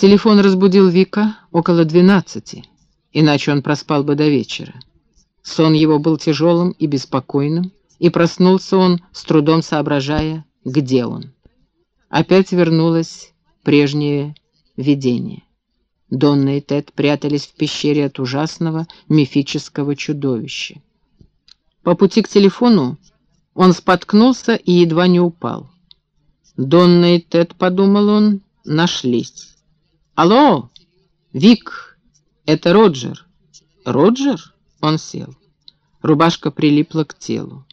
Телефон разбудил Вика около двенадцати, иначе он проспал бы до вечера. Сон его был тяжелым и беспокойным, и проснулся он, с трудом соображая, где он. Опять вернулось прежнее видение. Донна и Тед прятались в пещере от ужасного мифического чудовища. По пути к телефону он споткнулся и едва не упал. Донна и Тед, подумал он, нашлись. «Алло, Вик, это Роджер». «Роджер?» — он сел. Рубашка прилипла к телу.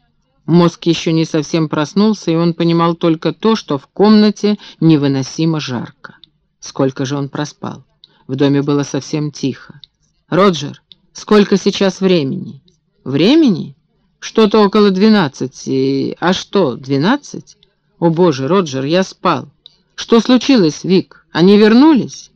Мозг еще не совсем проснулся, и он понимал только то, что в комнате невыносимо жарко. Сколько же он проспал? В доме было совсем тихо. «Роджер, сколько сейчас времени?» «Времени? Что-то около двенадцати. А что, двенадцать? О боже, Роджер, я спал. Что случилось, Вик? Они вернулись?»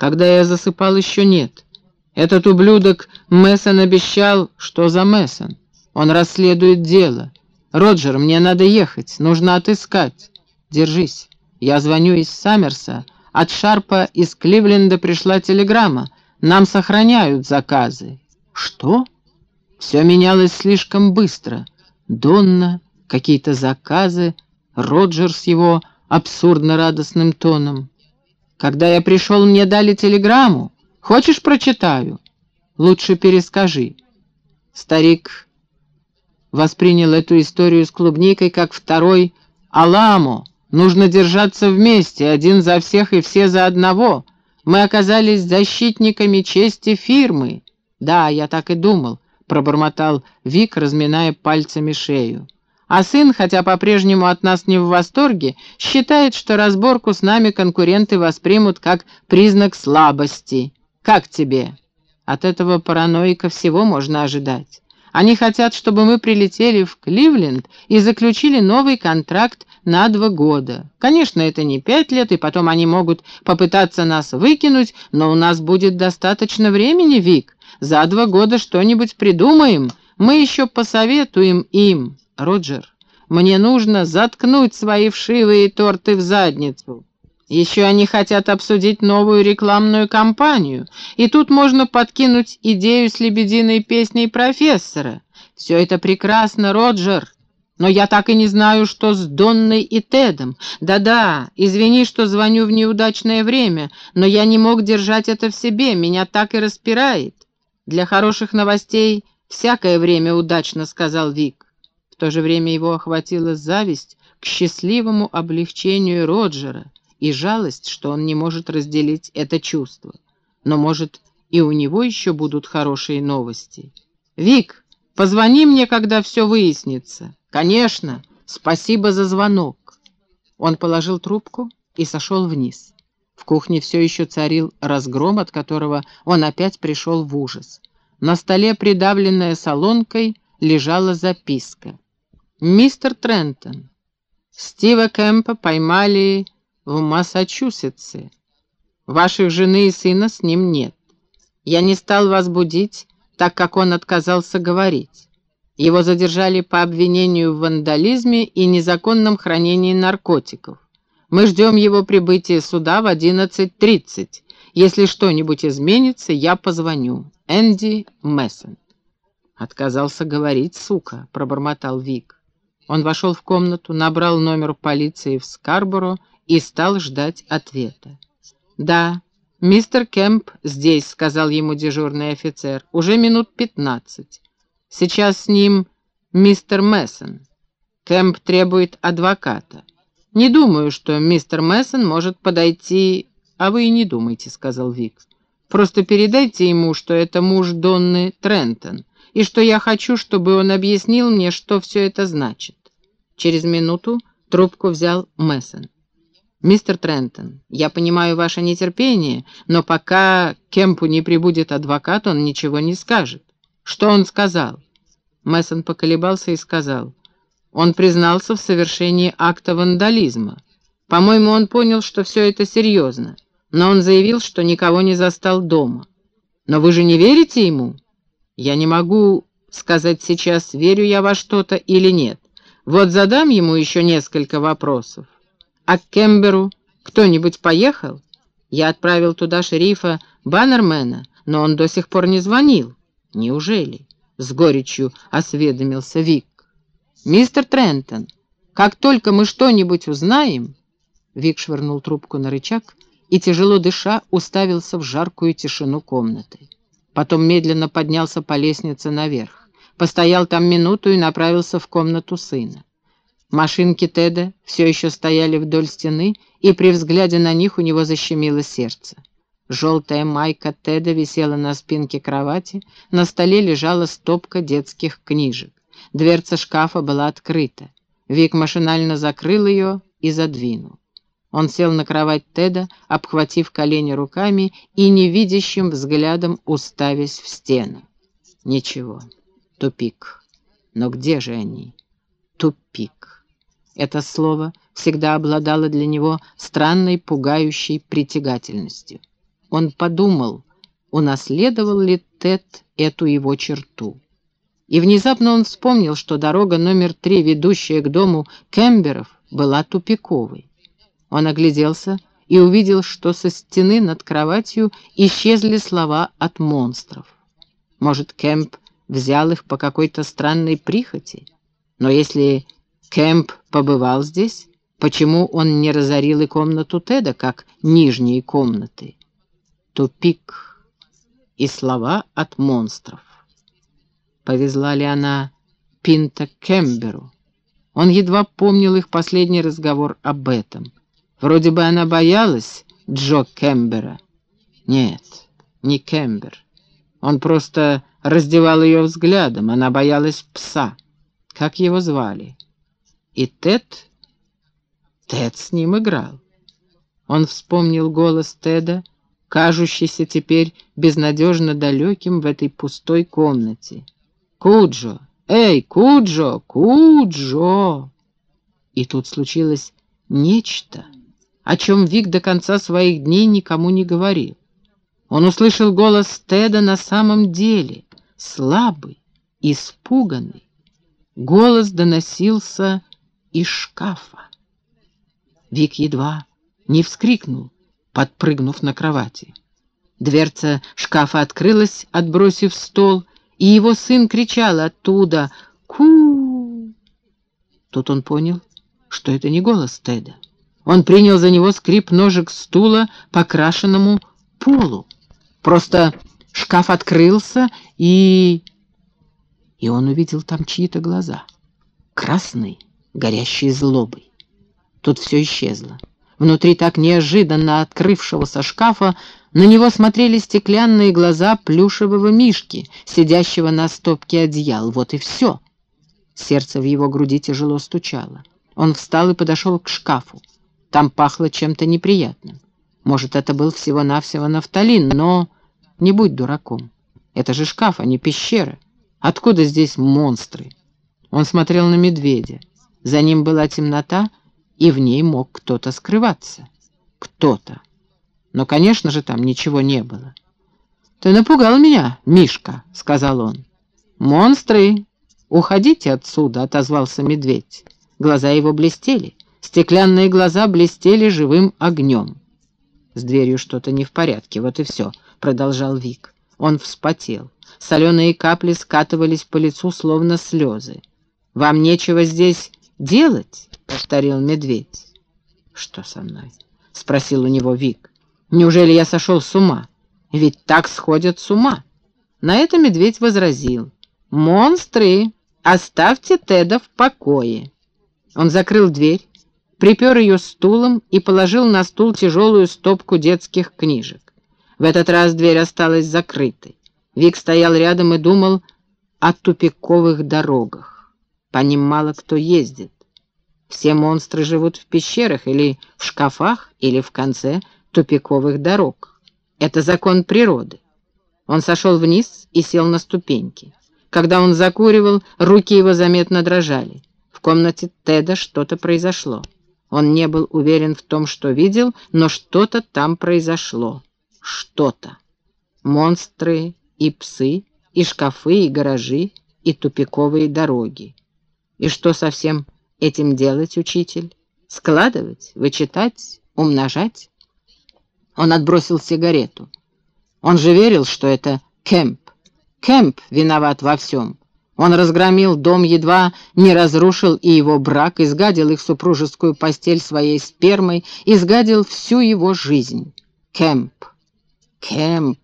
Когда я засыпал, еще нет. Этот ублюдок Мессон обещал... Что за Мессон? Он расследует дело. Роджер, мне надо ехать, нужно отыскать. Держись. Я звоню из Саммерса. От Шарпа из Кливленда пришла телеграмма. Нам сохраняют заказы. Что? Все менялось слишком быстро. Донна, какие-то заказы, Роджер с его абсурдно-радостным тоном. Когда я пришел, мне дали телеграмму. Хочешь, прочитаю? Лучше перескажи. Старик воспринял эту историю с клубникой как второй «Аламо». Нужно держаться вместе, один за всех и все за одного. Мы оказались защитниками чести фирмы. Да, я так и думал, пробормотал Вик, разминая пальцами шею. А сын, хотя по-прежнему от нас не в восторге, считает, что разборку с нами конкуренты воспримут как признак слабости. Как тебе? От этого параноика всего можно ожидать. Они хотят, чтобы мы прилетели в Кливленд и заключили новый контракт на два года. Конечно, это не пять лет, и потом они могут попытаться нас выкинуть, но у нас будет достаточно времени, Вик. За два года что-нибудь придумаем. Мы еще посоветуем им. «Роджер, мне нужно заткнуть свои вшивые торты в задницу. Еще они хотят обсудить новую рекламную кампанию, и тут можно подкинуть идею с лебединой песней профессора. Все это прекрасно, Роджер, но я так и не знаю, что с Донной и Тедом. Да-да, извини, что звоню в неудачное время, но я не мог держать это в себе, меня так и распирает. Для хороших новостей всякое время удачно, сказал Вик то же время его охватила зависть к счастливому облегчению Роджера и жалость, что он не может разделить это чувство. Но, может, и у него еще будут хорошие новости. «Вик, позвони мне, когда все выяснится». «Конечно, спасибо за звонок». Он положил трубку и сошел вниз. В кухне все еще царил разгром, от которого он опять пришел в ужас. На столе, придавленная солонкой, лежала записка. «Мистер Трентон, Стива Кэмпа поймали в Массачусетсе. Ваших жены и сына с ним нет. Я не стал вас будить, так как он отказался говорить. Его задержали по обвинению в вандализме и незаконном хранении наркотиков. Мы ждем его прибытия суда в 11.30. Если что-нибудь изменится, я позвоню. Энди Мессон. «Отказался говорить, сука», — пробормотал Вик. Он вошел в комнату, набрал номер полиции в Скарборо и стал ждать ответа. «Да, мистер Кемп здесь», — сказал ему дежурный офицер. «Уже минут пятнадцать. Сейчас с ним мистер Мессон. Кемп требует адвоката. Не думаю, что мистер Мессон может подойти...» «А вы и не думайте», — сказал Вик. «Просто передайте ему, что это муж Донны Трентон, и что я хочу, чтобы он объяснил мне, что все это значит. Через минуту трубку взял Мессон. «Мистер Трентон, я понимаю ваше нетерпение, но пока Кемпу не прибудет адвокат, он ничего не скажет». «Что он сказал?» Мессон поколебался и сказал. «Он признался в совершении акта вандализма. По-моему, он понял, что все это серьезно, но он заявил, что никого не застал дома. Но вы же не верите ему?» «Я не могу сказать сейчас, верю я во что-то или нет. Вот задам ему еще несколько вопросов. А к Кемберу кто-нибудь поехал? Я отправил туда шерифа Баннермена, но он до сих пор не звонил. Неужели? С горечью осведомился Вик. Мистер Трентон, как только мы что-нибудь узнаем... Вик швырнул трубку на рычаг и, тяжело дыша, уставился в жаркую тишину комнаты. Потом медленно поднялся по лестнице наверх. Постоял там минуту и направился в комнату сына. Машинки Теда все еще стояли вдоль стены, и при взгляде на них у него защемило сердце. Желтая майка Теда висела на спинке кровати, на столе лежала стопка детских книжек. Дверца шкафа была открыта. Вик машинально закрыл ее и задвинул. Он сел на кровать Теда, обхватив колени руками и невидящим взглядом уставясь в стену. Ничего, тупик. Но где же они? Тупик. Это слово всегда обладало для него странной, пугающей притягательностью. Он подумал, унаследовал ли Тед эту его черту. И внезапно он вспомнил, что дорога номер три, ведущая к дому Кемберов, была тупиковой. Он огляделся и увидел, что со стены над кроватью исчезли слова от монстров. Может, Кэмп взял их по какой-то странной прихоти? Но если Кэмп побывал здесь, почему он не разорил и комнату Теда, как нижние комнаты? Тупик и слова от монстров. Повезла ли она Пинта Кемберу? Он едва помнил их последний разговор об этом. Вроде бы она боялась Джо Кембера. Нет, не Кембер. Он просто раздевал ее взглядом. Она боялась пса. Как его звали? И Тед... Тед с ним играл. Он вспомнил голос Теда, кажущийся теперь безнадежно далеким в этой пустой комнате. «Куджо! Эй, Куджо! Куджо!» И тут случилось нечто о чем Вик до конца своих дней никому не говорил. Он услышал голос Теда на самом деле, слабый, испуганный. Голос доносился из шкафа. Вик едва не вскрикнул, подпрыгнув на кровати. Дверца шкафа открылась, отбросив стол, и его сын кричал оттуда «Ку!». Тут он понял, что это не голос Теда. Он принял за него скрип ножек стула по крашенному полу. Просто шкаф открылся, и... И он увидел там чьи-то глаза. Красные, горящие злобой. Тут все исчезло. Внутри так неожиданно открывшегося шкафа на него смотрели стеклянные глаза плюшевого мишки, сидящего на стопке одеял. Вот и все. Сердце в его груди тяжело стучало. Он встал и подошел к шкафу. Там пахло чем-то неприятным. Может, это был всего-навсего нафталин, но не будь дураком. Это же шкаф, а не пещера. Откуда здесь монстры? Он смотрел на медведя. За ним была темнота, и в ней мог кто-то скрываться. Кто-то. Но, конечно же, там ничего не было. «Ты напугал меня, Мишка», — сказал он. «Монстры! Уходите отсюда», — отозвался медведь. Глаза его блестели. Стеклянные глаза блестели живым огнем. «С дверью что-то не в порядке, вот и все», — продолжал Вик. Он вспотел. Соленые капли скатывались по лицу, словно слезы. «Вам нечего здесь делать?» — повторил медведь. «Что со мной?» — спросил у него Вик. «Неужели я сошел с ума? Ведь так сходят с ума». На это медведь возразил. «Монстры! Оставьте Теда в покое!» Он закрыл дверь, припер ее стулом и положил на стул тяжелую стопку детских книжек. В этот раз дверь осталась закрытой. Вик стоял рядом и думал о тупиковых дорогах. По ним мало кто ездит. Все монстры живут в пещерах или в шкафах, или в конце тупиковых дорог. Это закон природы. Он сошел вниз и сел на ступеньки. Когда он закуривал, руки его заметно дрожали. В комнате Теда что-то произошло. Он не был уверен в том, что видел, но что-то там произошло. Что-то. Монстры и псы, и шкафы, и гаражи, и тупиковые дороги. И что со всем этим делать, учитель? Складывать, вычитать, умножать? Он отбросил сигарету. Он же верил, что это Кэмп. Кэмп виноват во всем. Он разгромил дом, едва не разрушил и его брак, изгадил их супружескую постель своей спермой, изгадил всю его жизнь. Кэмп. Кэмп.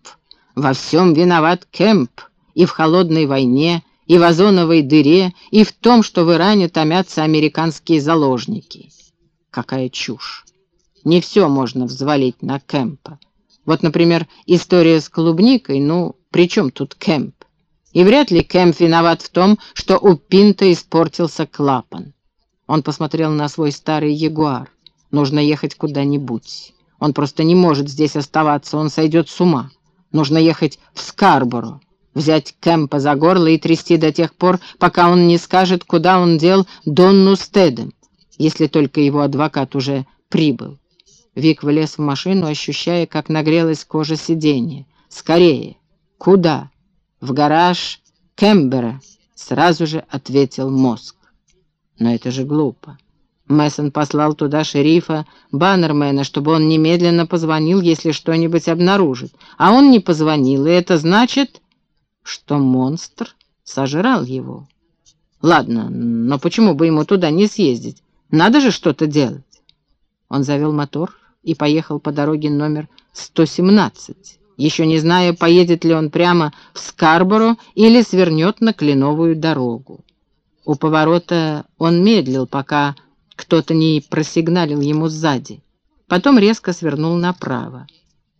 Во всем виноват Кэмп. И в холодной войне, и в озоновой дыре, и в том, что в Иране томятся американские заложники. Какая чушь. Не все можно взвалить на Кэмпа. Вот, например, история с клубникой, ну, при чем тут Кэмп? И вряд ли Кэмп виноват в том, что у Пинта испортился клапан. Он посмотрел на свой старый Ягуар. Нужно ехать куда-нибудь. Он просто не может здесь оставаться, он сойдет с ума. Нужно ехать в Скарборо, взять Кэмпа за горло и трясти до тех пор, пока он не скажет, куда он дел Донну Стедем, если только его адвокат уже прибыл. Вик влез в машину, ощущая, как нагрелась кожа сиденья. «Скорее!» «Куда?» «В гараж Кембера», — сразу же ответил мозг. «Но это же глупо. Мессон послал туда шерифа Баннермена, чтобы он немедленно позвонил, если что-нибудь обнаружит. А он не позвонил, и это значит, что монстр сожрал его. Ладно, но почему бы ему туда не съездить? Надо же что-то делать. Он завел мотор и поехал по дороге номер 117, еще не зная, поедет ли он прямо в Скарборо или свернет на Кленовую дорогу. У поворота он медлил, пока кто-то не просигналил ему сзади. Потом резко свернул направо.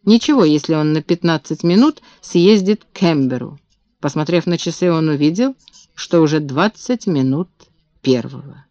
Ничего, если он на 15 минут съездит к Кемберу. Посмотрев на часы, он увидел, что уже 20 минут первого.